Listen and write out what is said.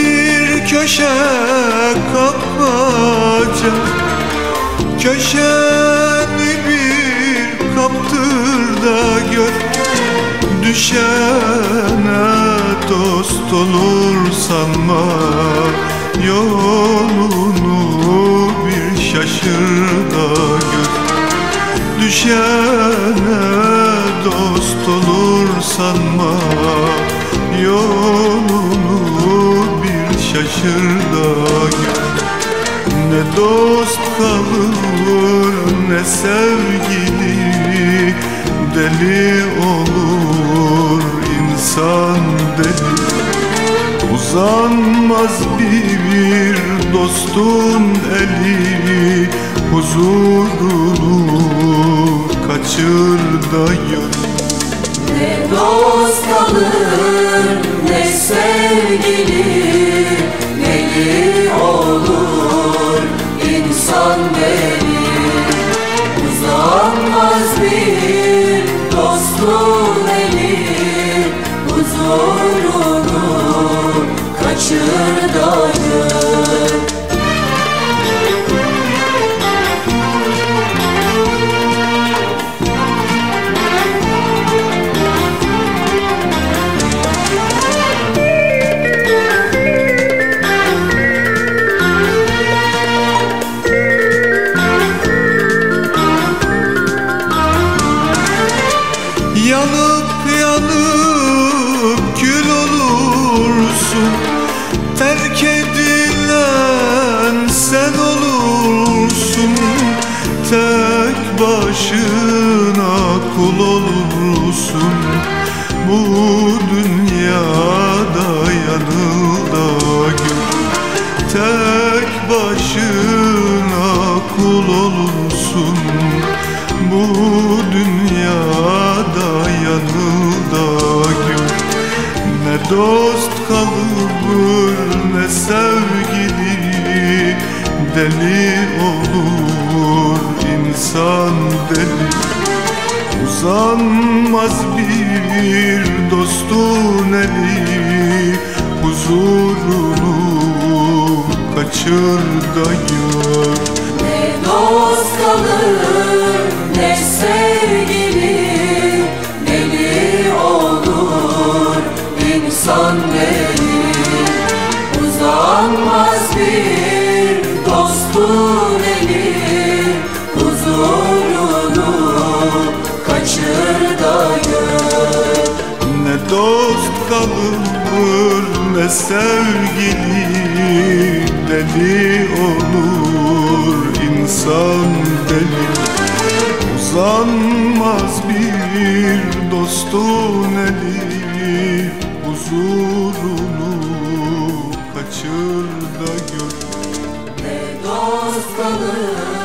Bir köşe kapmaca. Köşeni bir kaptır da gör. Düşene dost olur sanma Yolunu bir şaşır da gör. Düşene dost olur sanma Yolunu şaşır da Ne dost kalır ne sevgili Deli olur insan deli. Uzanmaz bir dostun eli Huzurunu kaçır da gör Ne dost kalır ne sevgili Tek başına kul olursun. Bu dünyada yanılda gül Tek başına kul olursun. Bu dünyada yanılda gül Ne dost kalır ne sevgili Deli olur insan deli Uzanmaz bir dostun eli Huzurunu kaçır da gör. Ne dost kalır ne sevgili Deli olur insan deli. Uzanmaz bir dostun gör Ne dost kalır ne sevgili Deli olur insan deli. Uzanmaz bir dostun eli Huzurunu kaçır da gör. Ne dost kalır